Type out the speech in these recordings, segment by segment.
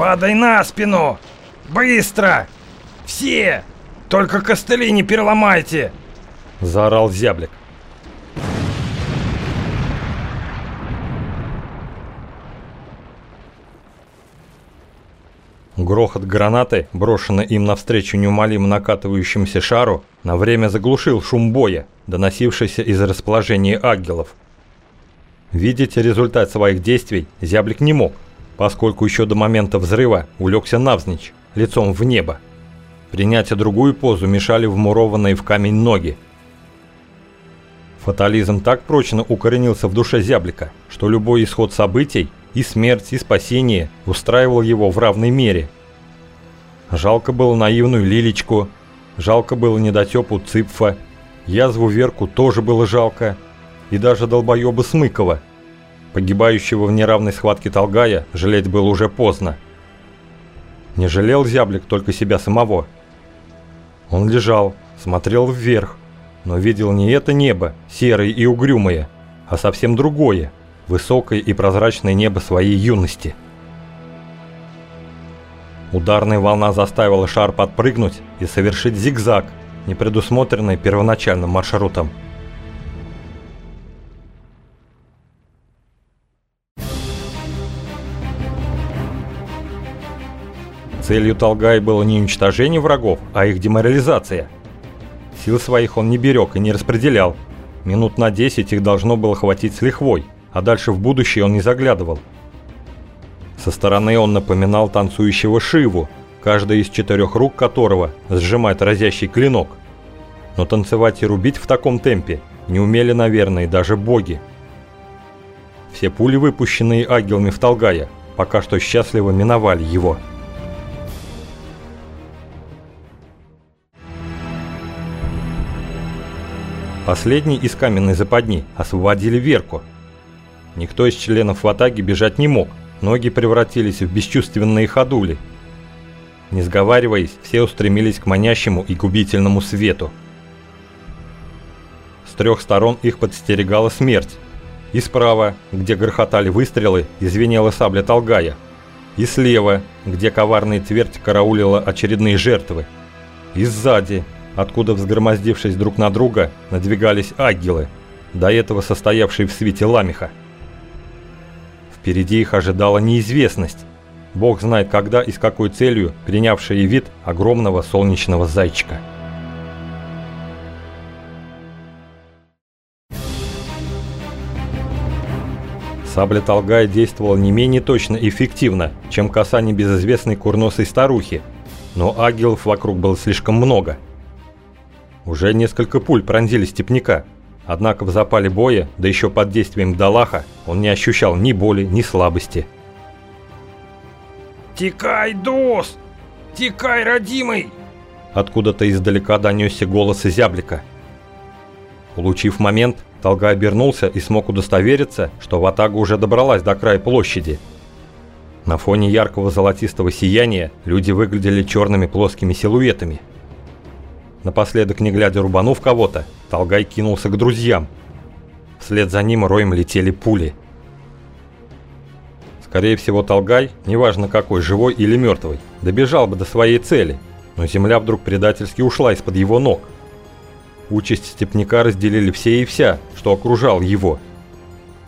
«Падай на спину! Быстро! Все! Только костыли не переломайте!» Заорал зяблик. Грохот гранаты, брошенный им навстречу неумолимо накатывающемуся шару, на время заглушил шум боя, доносившийся из расположения ангелов. Видеть результат своих действий зяблик не мог, поскольку еще до момента взрыва улегся навзничь, лицом в небо. Принять другую позу мешали вмурованные в камень ноги. Фатализм так прочно укоренился в душе зяблика, что любой исход событий и смерть, и спасение устраивал его в равной мере. Жалко было наивную Лилечку, жалко было недотепу Цыпфа, язву Верку тоже было жалко, и даже долбоеба Смыкова. Погибающего в неравной схватке Толгая жалеть было уже поздно. Не жалел зяблик только себя самого. Он лежал, смотрел вверх, но видел не это небо, серое и угрюмое, а совсем другое – высокое и прозрачное небо своей юности. Ударная волна заставила шар подпрыгнуть и совершить зигзаг, не предусмотренный первоначальным маршрутом. Целью Талгай было не уничтожение врагов, а их деморализация. Сил своих он не берег и не распределял. Минут на 10 их должно было хватить с лихвой – а дальше в будущее он не заглядывал. Со стороны он напоминал танцующего Шиву, каждая из четырех рук которого сжимает разящий клинок. Но танцевать и рубить в таком темпе не умели, наверное, даже боги. Все пули, выпущенные агилами в Толгая, пока что счастливо миновали его. Последний из каменной западни освободили Верку – Никто из членов Ватаги бежать не мог, ноги превратились в бесчувственные ходули. Не сговариваясь, все устремились к манящему и губительному свету. С трех сторон их подстерегала смерть. И справа, где грохотали выстрелы, извинела сабля Толгая. И слева, где коварная твердь караулила очередные жертвы. И сзади, откуда взгромоздившись друг на друга, надвигались агилы, до этого состоявшие в свете ламиха. Впереди их ожидала неизвестность. Бог знает когда и с какой целью, принявшая вид огромного солнечного зайчика. Сабля Толгая действовала не менее точно и эффективно, чем коса небезызвестной курносой старухи, но агилов вокруг было слишком много. Уже несколько пуль пронзили степняка, Однако в запале боя, да еще под действием Далаха, он не ощущал ни боли, ни слабости. «Текай, Дос! Текай, родимый!» Откуда-то издалека донесся голос Зяблика. Улучив момент, Толга обернулся и смог удостовериться, что Ватага уже добралась до края площади. На фоне яркого золотистого сияния люди выглядели черными плоскими силуэтами – Напоследок, не глядя рубанув кого-то, Толгай кинулся к друзьям. Вслед за ним роем летели пули. Скорее всего, Толгай, неважно какой, живой или мертвый, добежал бы до своей цели, но земля вдруг предательски ушла из-под его ног. Участь степняка разделили все и вся, что окружал его.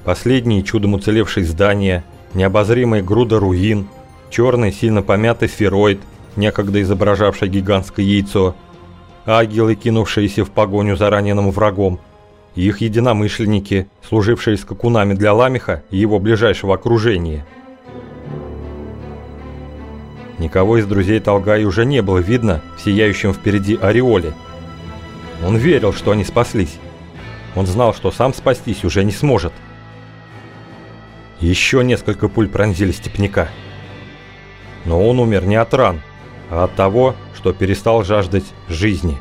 Последние чудом уцелевшие здания, необозримая груда руин, черный сильно помятый сфероид, некогда изображавший гигантское яйцо – агилы, кинувшиеся в погоню за раненым врагом, и их единомышленники, служившие скакунами для Ламиха и его ближайшего окружения. Никого из друзей Талгай уже не было видно в сияющем впереди ореоле. Он верил, что они спаслись. Он знал, что сам спастись уже не сможет. Еще несколько пуль пронзили степняка. Но он умер не от ран, а от того, что перестал жаждать жизни.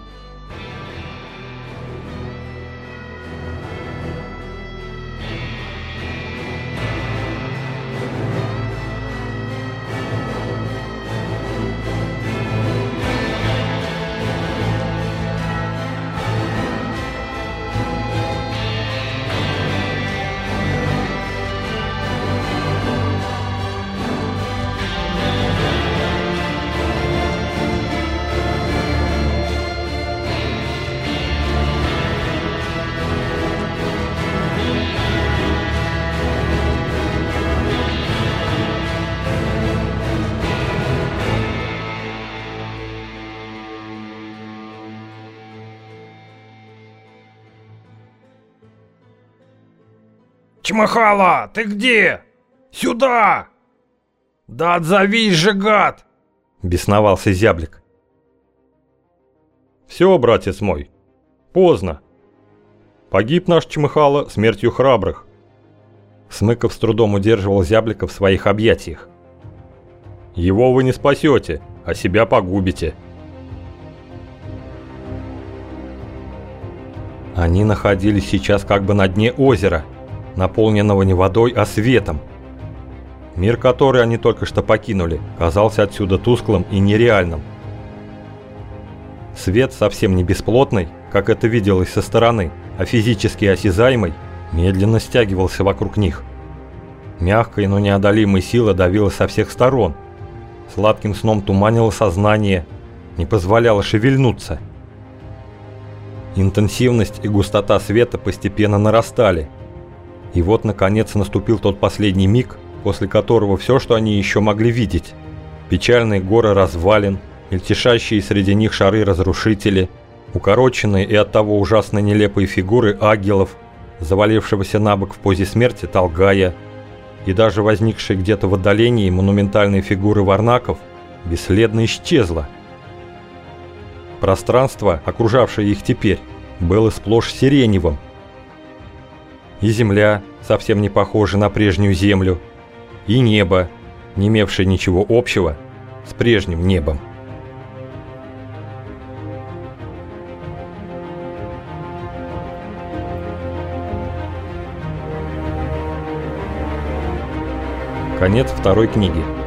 Чмахала, ты где? Сюда! Да отзовись же, гад! Бесновался зяблик. Все, братец мой, поздно. Погиб наш Чмыхало смертью храбрых. Смыков с трудом удерживал зяблика в своих объятиях. Его вы не спасете, а себя погубите. Они находились сейчас как бы на дне озера, наполненного не водой, а светом. Мир, который они только что покинули, казался отсюда тусклым и нереальным. Свет совсем не бесплотный, как это виделось со стороны, а физически осязаемый, медленно стягивался вокруг них. Мягкая, но неодолимая сила давила со всех сторон. Сладким сном туманило сознание, не позволяло шевельнуться – Интенсивность и густота света постепенно нарастали. И вот, наконец, наступил тот последний миг, после которого все, что они еще могли видеть. Печальные горы развалин, мельтешащие среди них шары-разрушители, укороченные и оттого ужасно нелепые фигуры ангелов, завалившегося на бок в позе смерти Толгая, и даже возникшие где-то в отдалении монументальные фигуры варнаков бесследно исчезла. Пространство, окружавшее их теперь, было сплошь сиреневым. И земля, совсем не похожа на прежнюю землю, и небо, не имевшее ничего общего с прежним небом. Конец второй книги.